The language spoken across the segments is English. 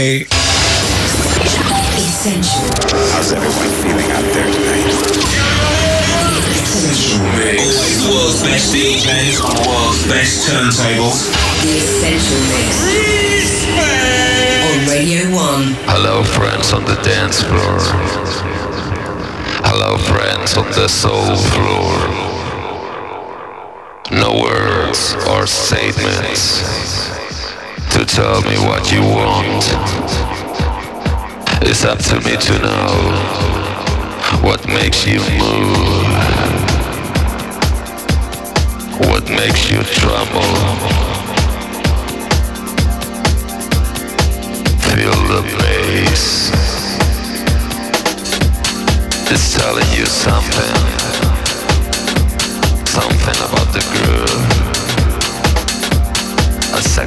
Essential. How's everyone feeling out there tonight? Essential Mix. The world's best DJs on the world's best turntables. The Essential Mix. On Radio 1. Hello, friends on the dance floor. Hello, friends on the soul floor. No words or statements to tell me what you want. It's up to me to know what makes you move, what makes you tremble. Feel the bass. It's telling you something, something about the groove.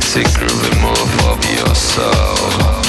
Sexy groovy move of your soul.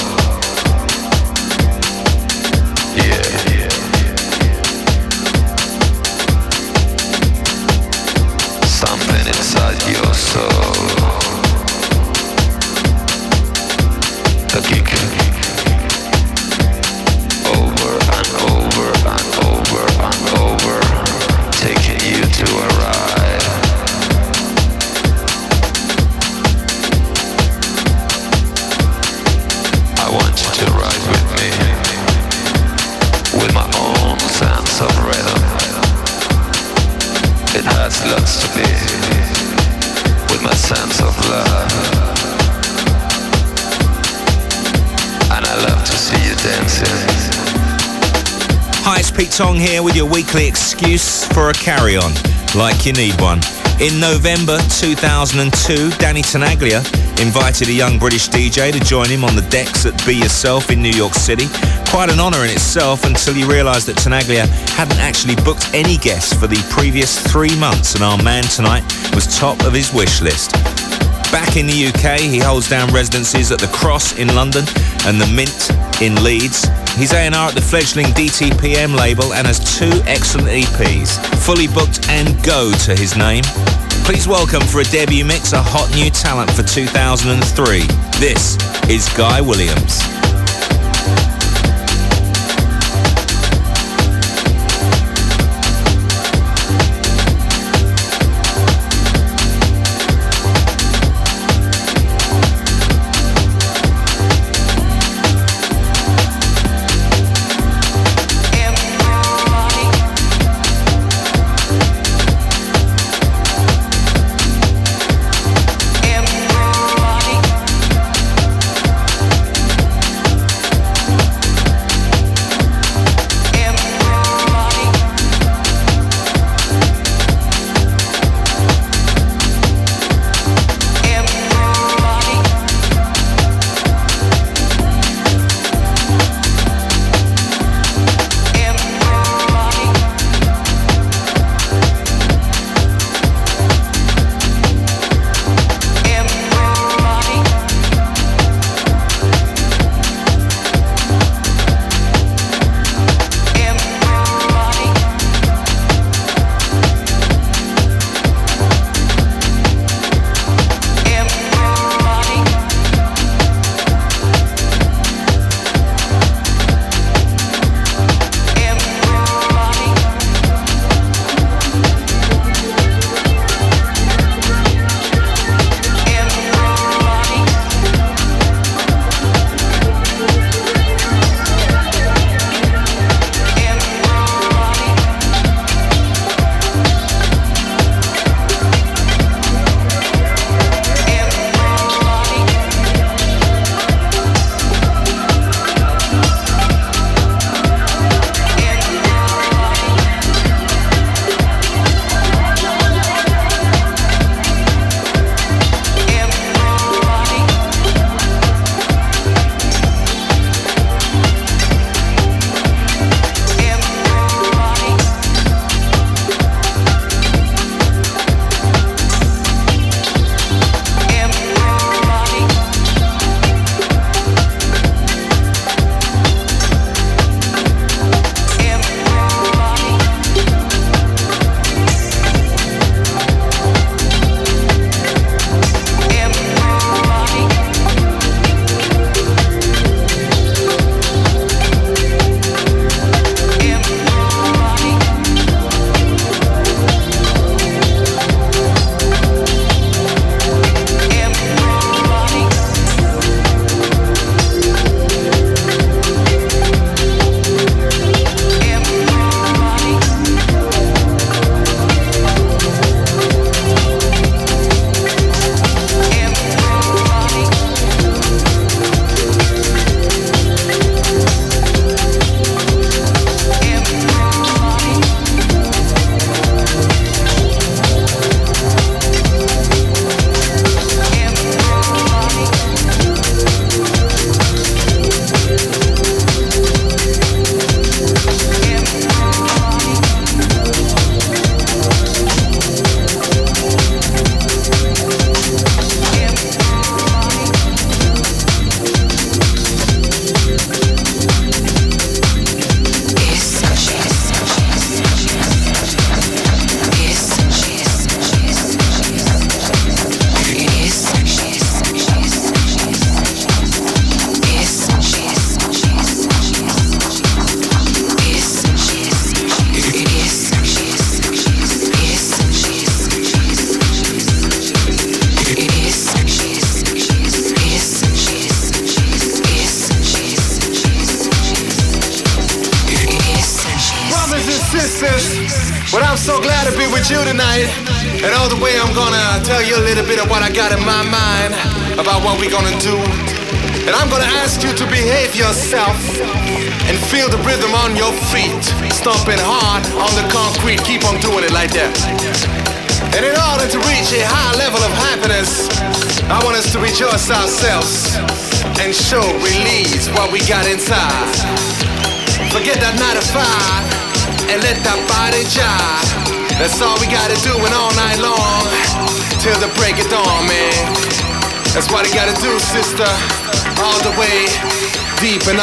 Tong here with your weekly excuse for a carry on, like you need one. In November 2002, Danny Tenaglia invited a young British DJ to join him on the decks at Be Yourself in New York City. Quite an honour in itself until he realised that Tenaglia hadn't actually booked any guests for the previous three months and our man tonight was top of his wish list. Back in the UK, he holds down residencies at the Cross in London and the Mint in Leeds. He's A&R at the fledgling DTPM label and has two excellent EPs, fully booked and go to his name. Please welcome for a debut mix a hot new talent for 2003. This is Guy Williams.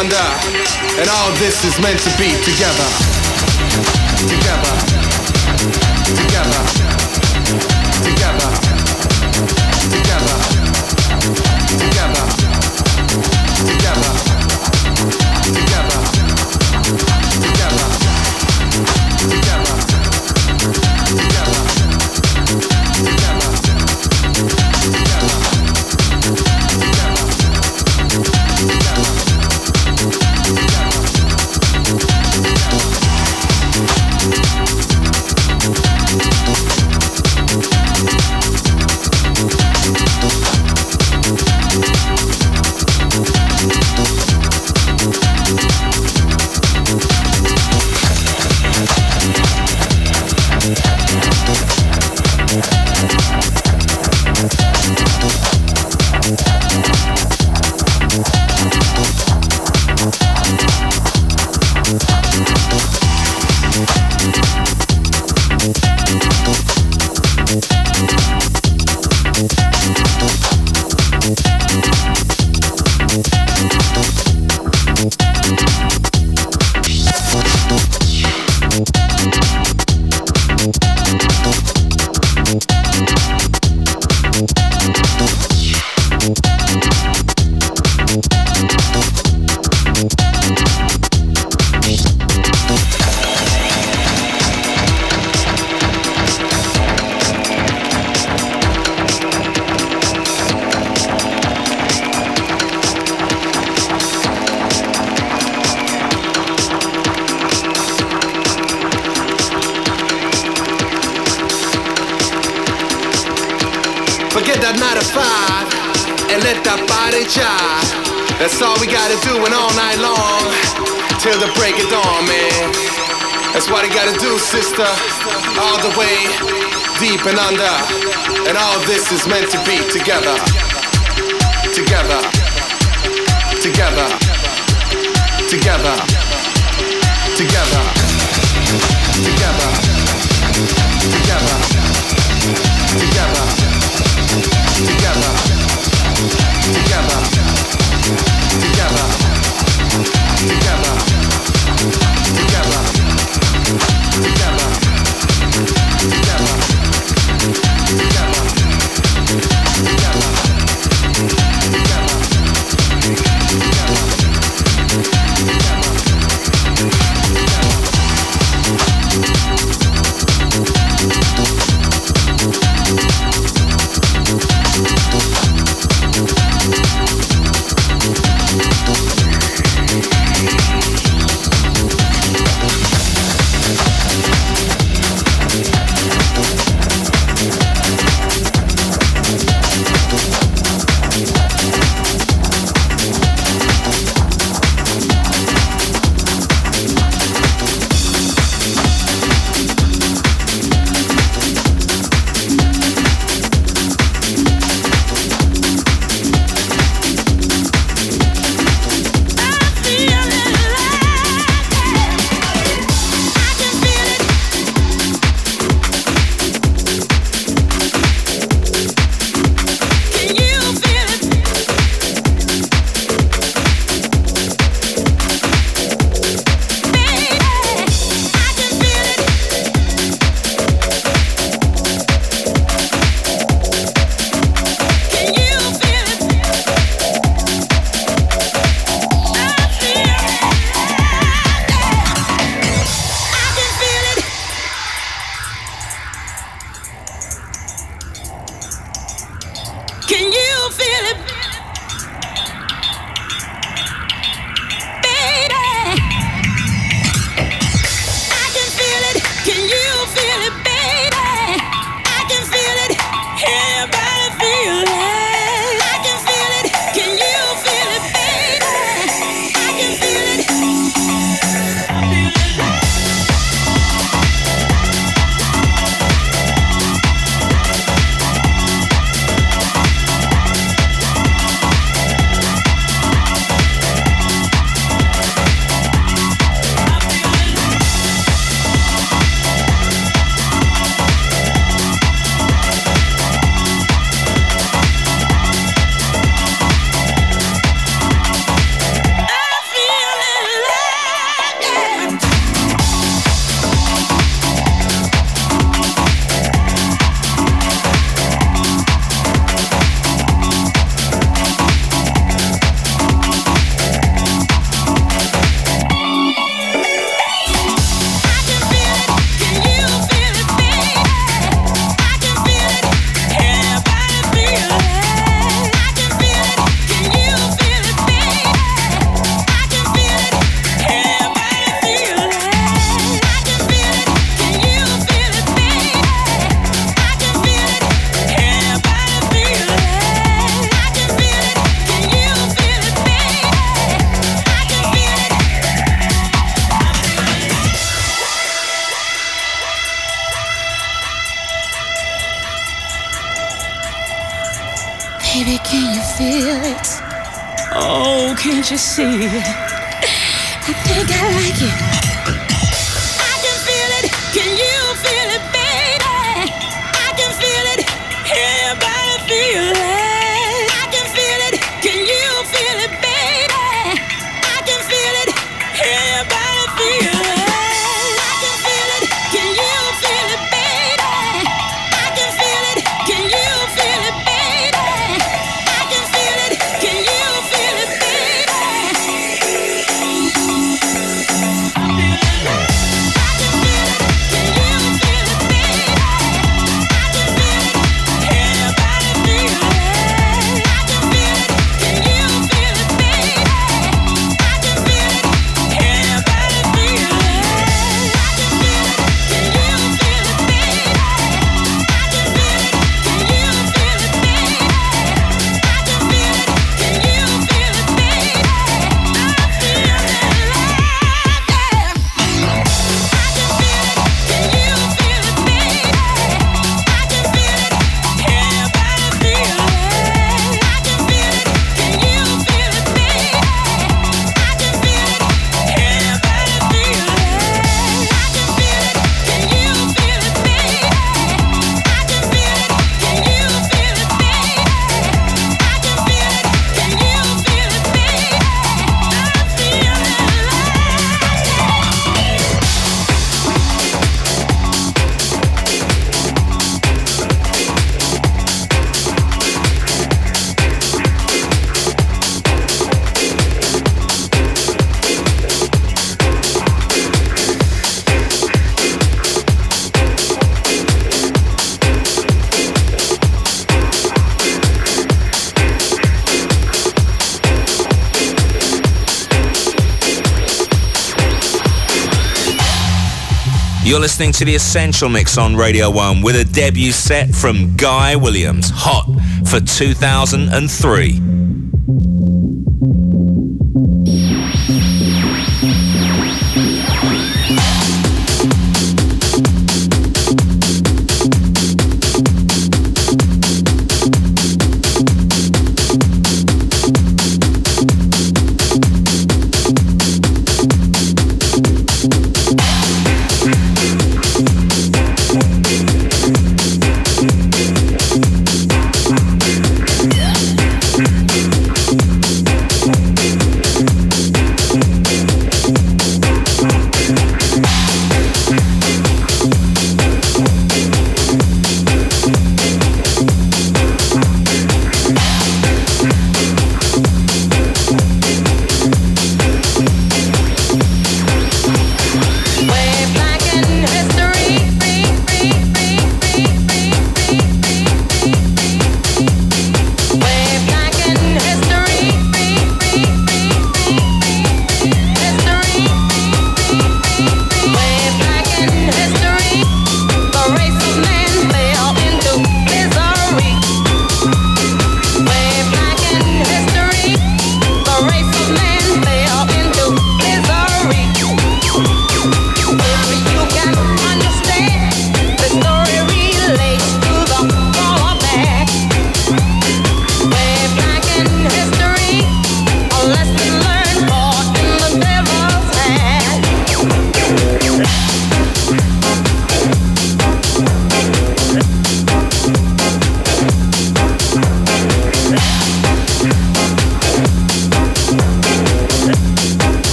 under, uh, and all this is meant to be together. Together. You're listening to The Essential Mix on Radio 1 with a debut set from Guy Williams, Hot for 2003.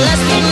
let's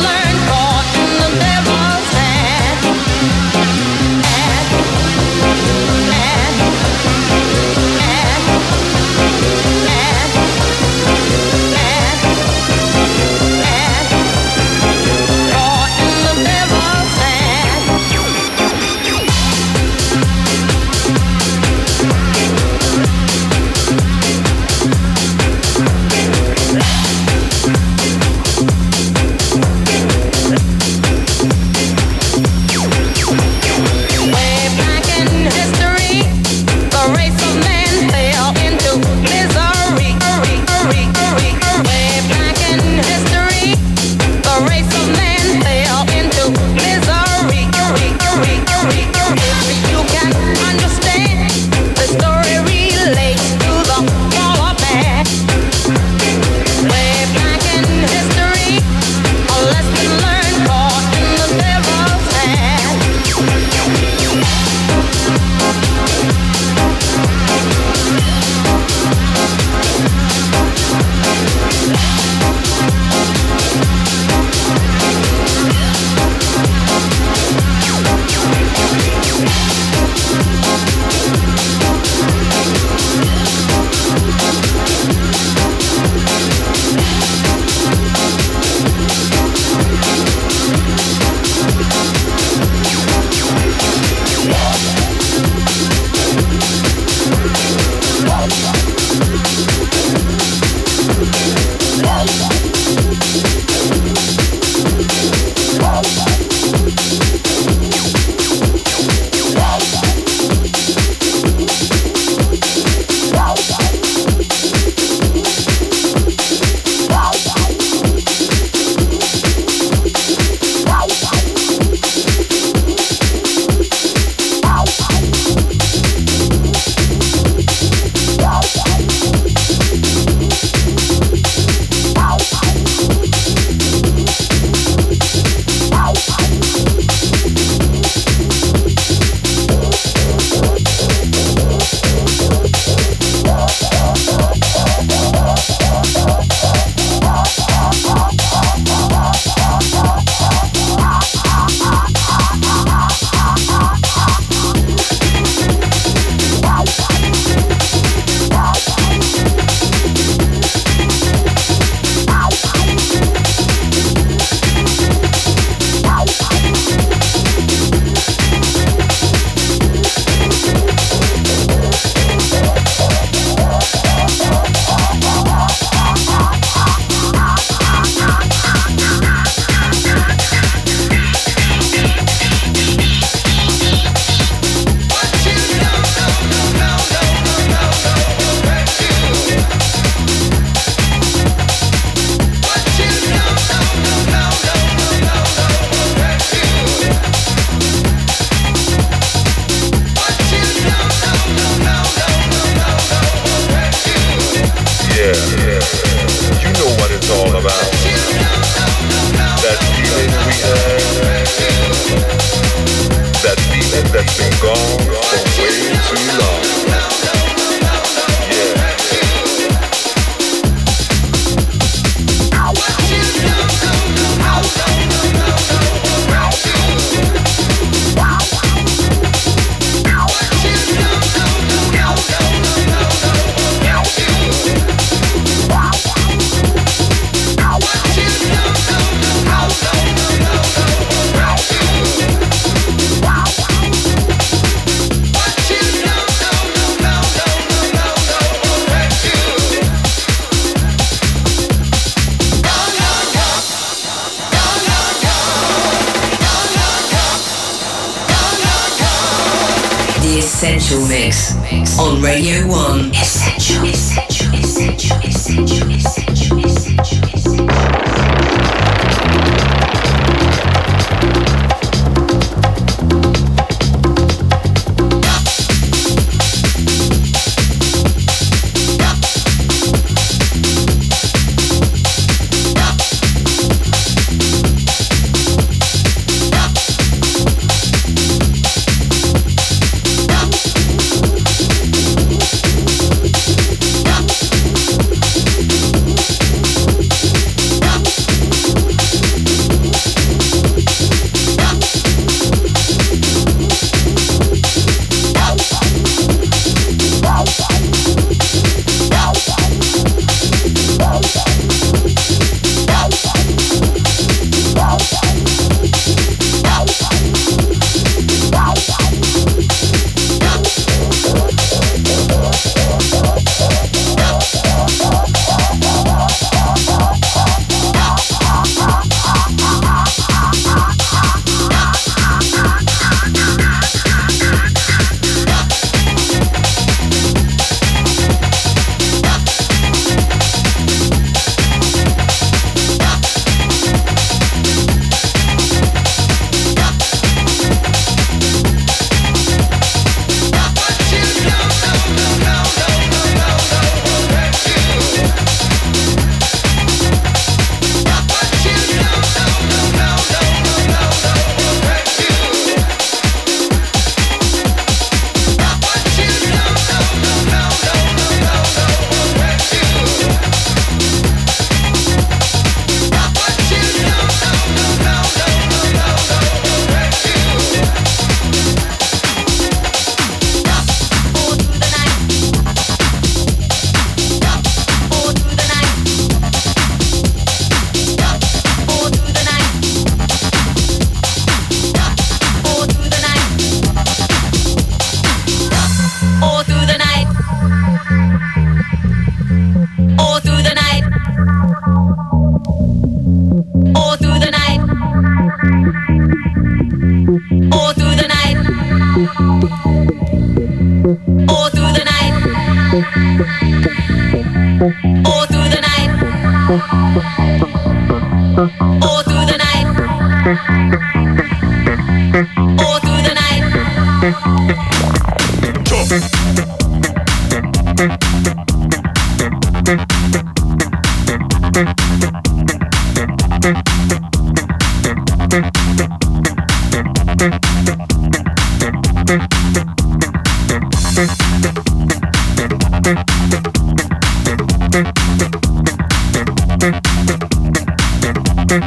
thank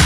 you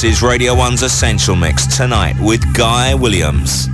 This is Radio 1's Essential Mix tonight with Guy Williams.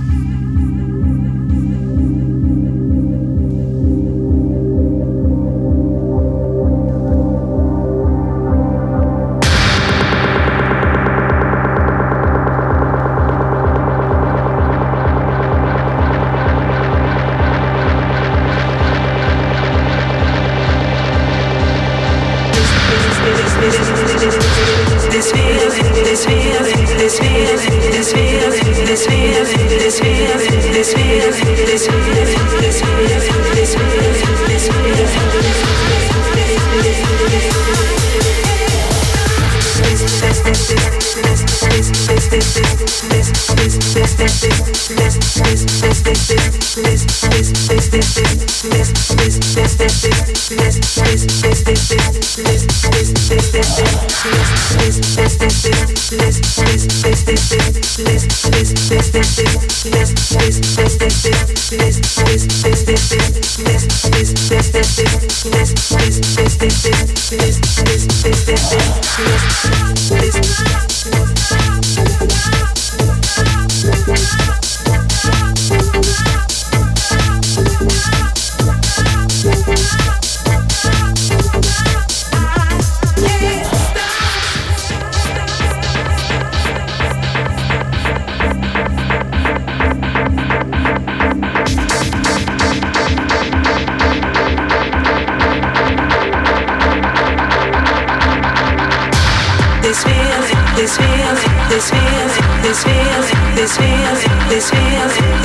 Thank you.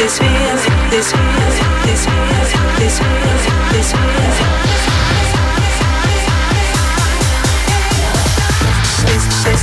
this feels, this feels, this feels, this feels, this feels.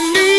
you need.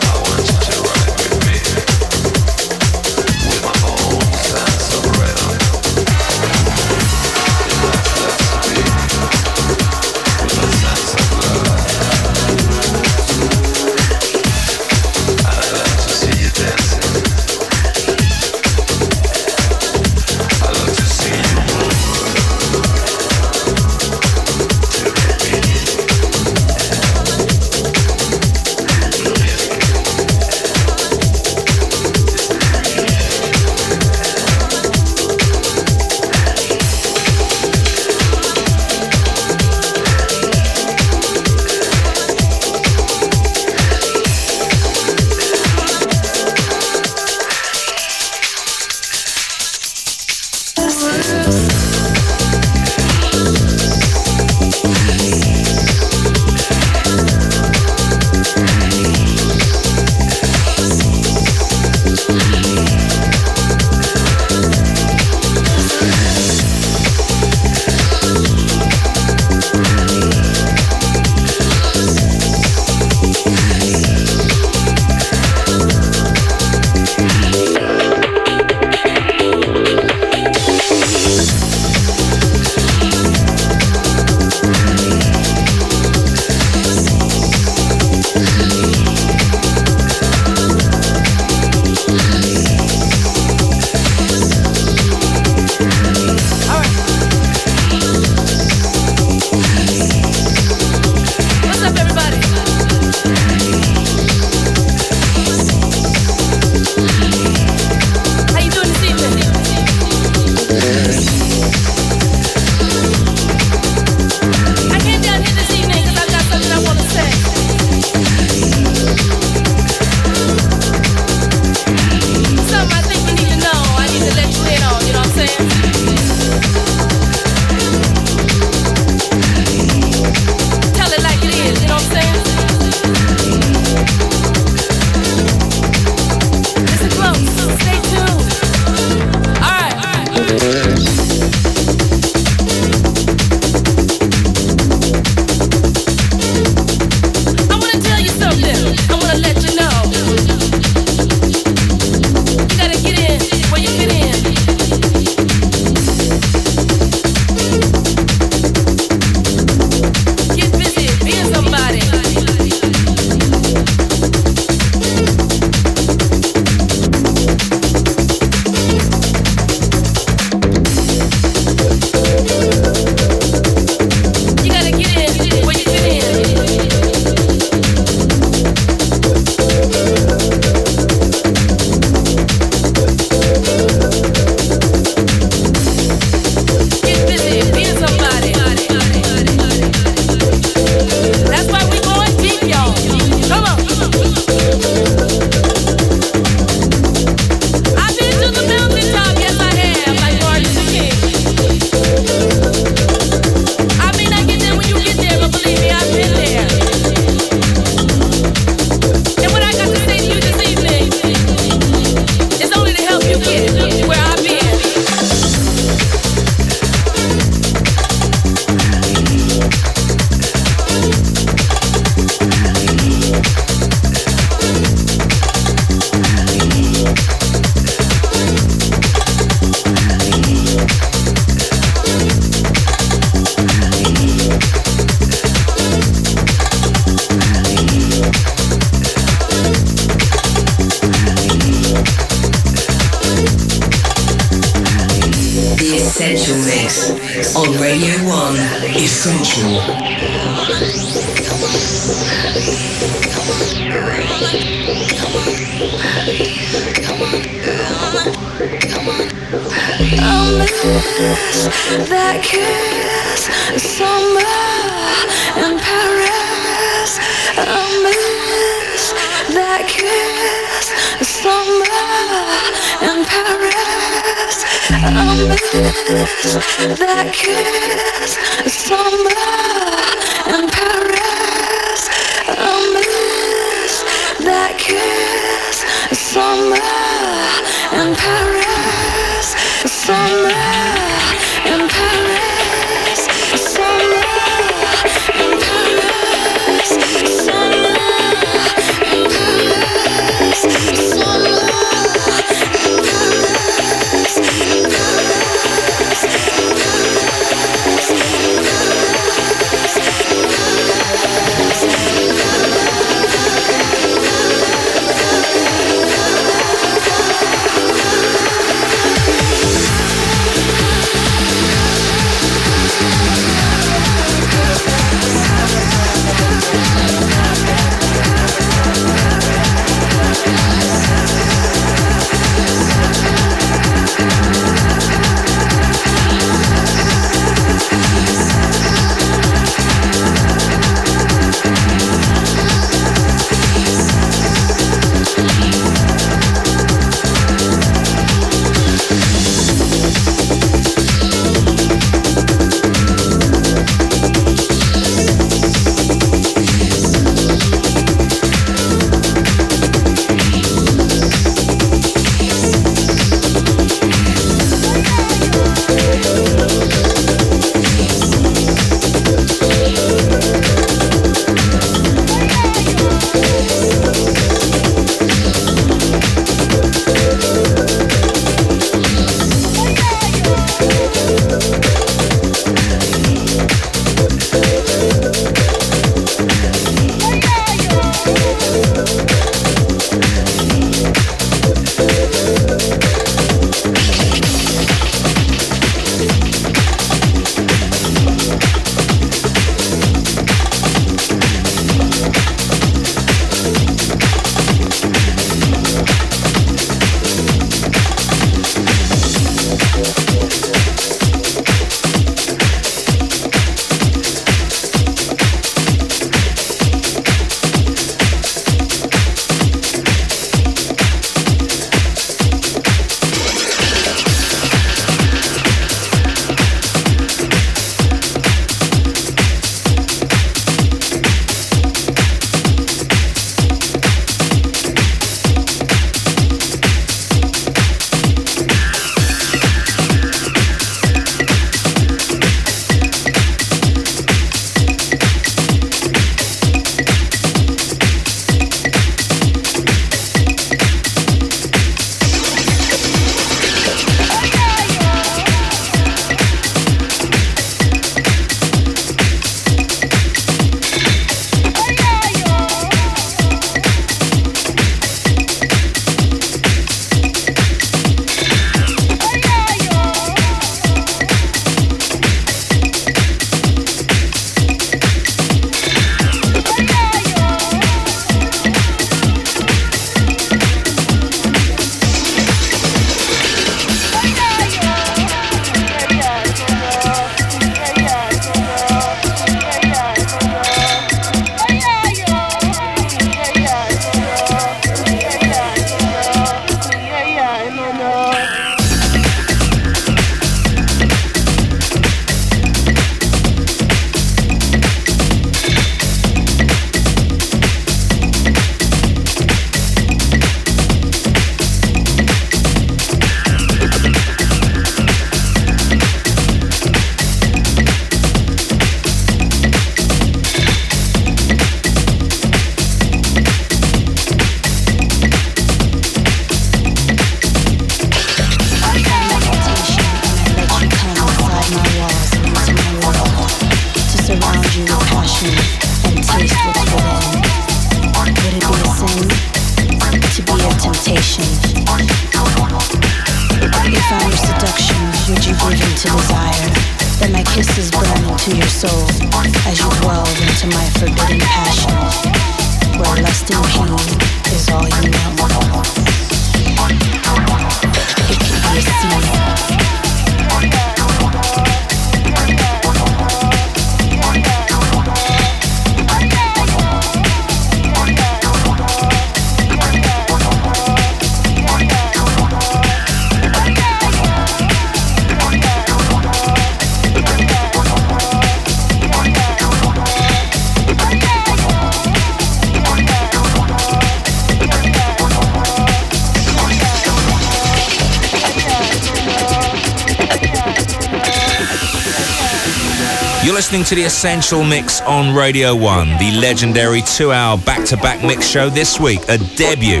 You're listening to the Essential Mix on Radio 1, the legendary two hour back to back mix show this week, a debut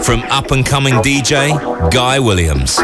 from up and coming DJ Guy Williams.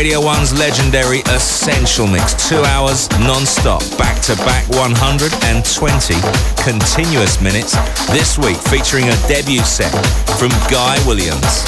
Radio 1's legendary Essential Mix. Two hours non-stop, back-to-back 120 continuous minutes. This week featuring a debut set from Guy Williams.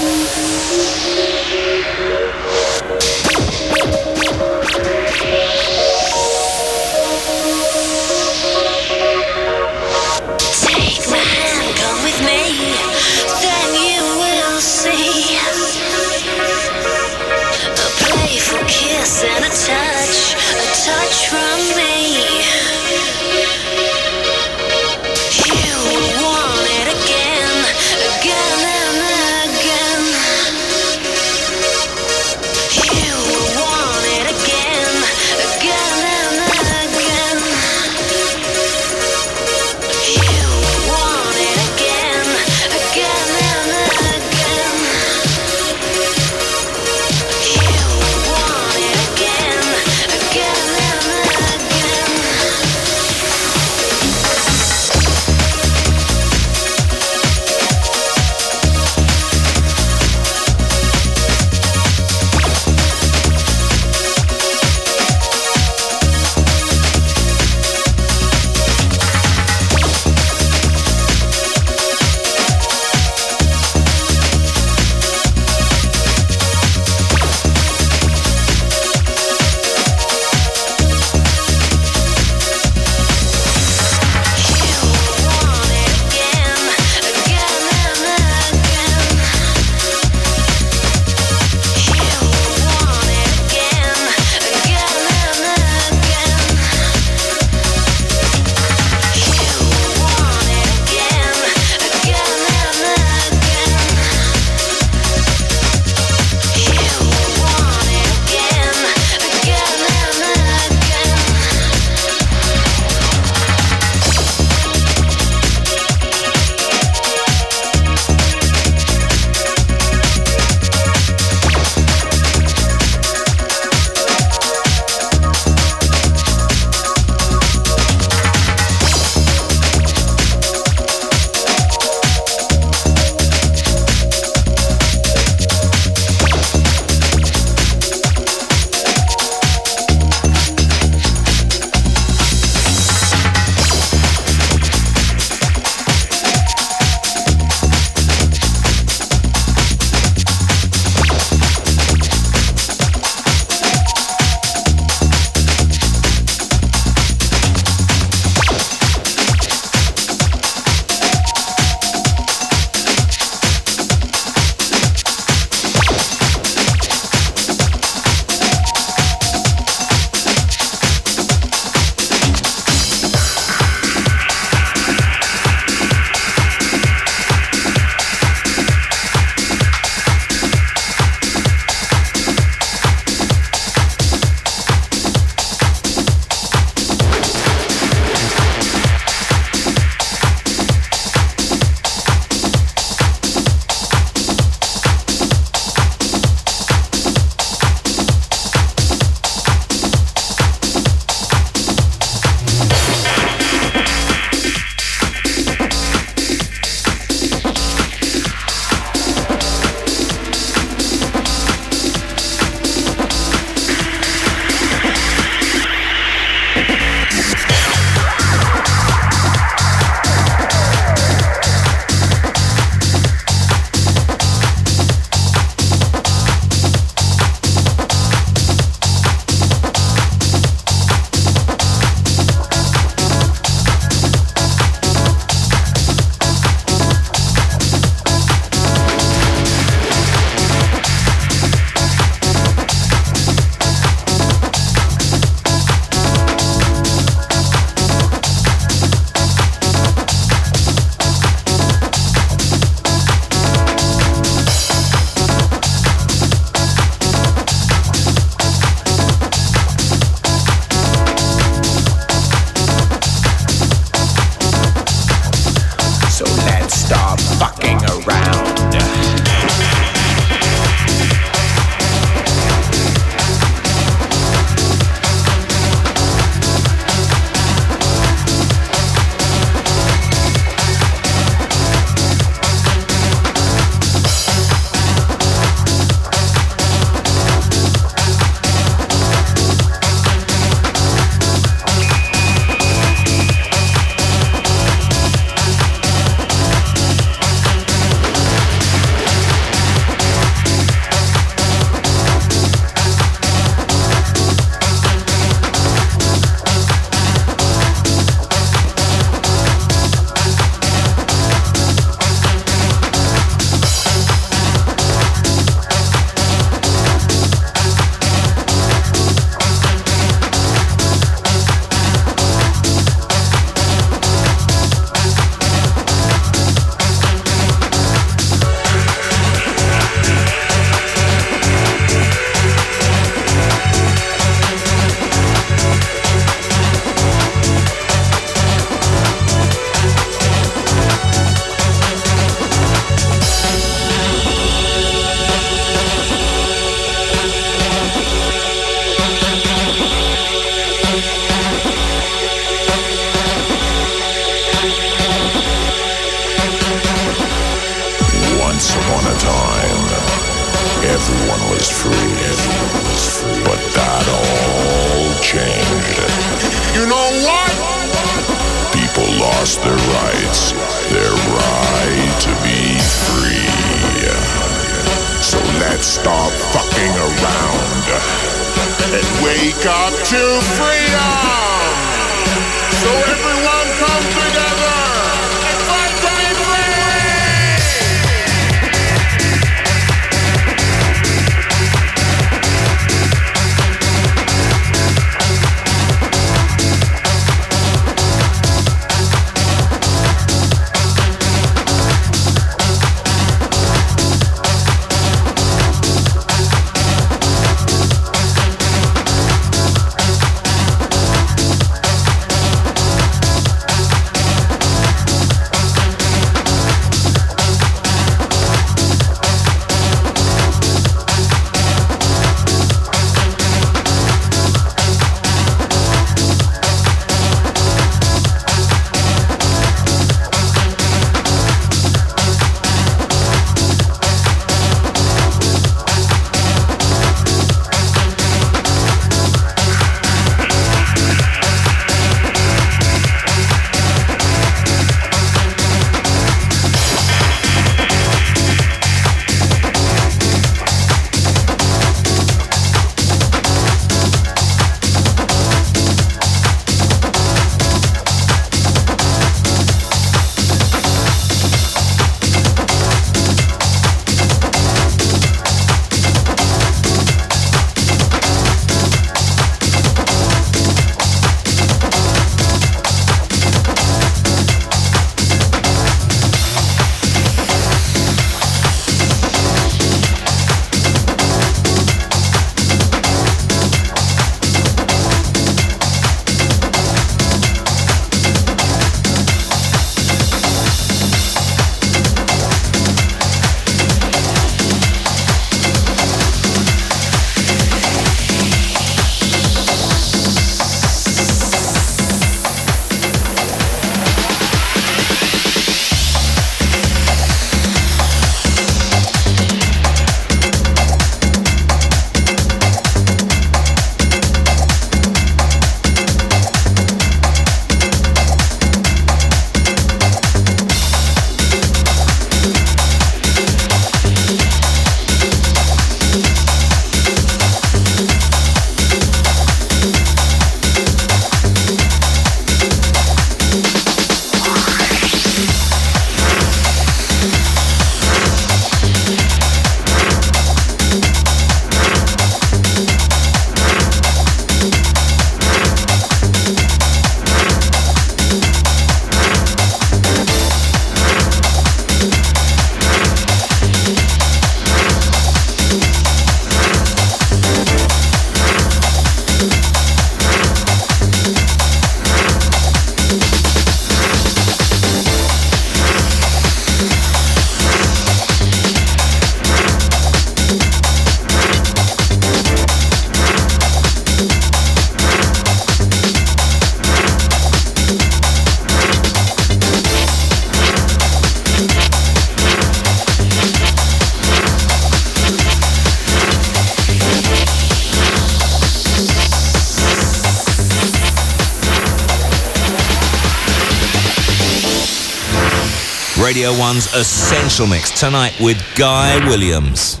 Essential Mix tonight with Guy Williams.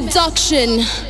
Seduction.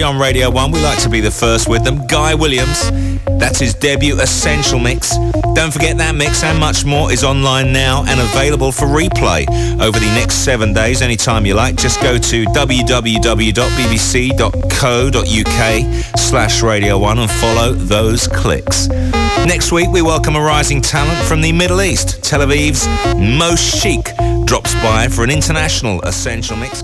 2003 on Radio 1. We like to be the first with them. Guy Williams. That's his debut Essential Mix. Don't forget that mix and much more is online now and available for replay over the next seven days anytime you like. Just go to www.bbc.co.uk slash Radio 1 and follow those clicks. Next week we welcome a rising talent from the Middle East. Tel Aviv's Most Chic drops by for an international Essential Mix.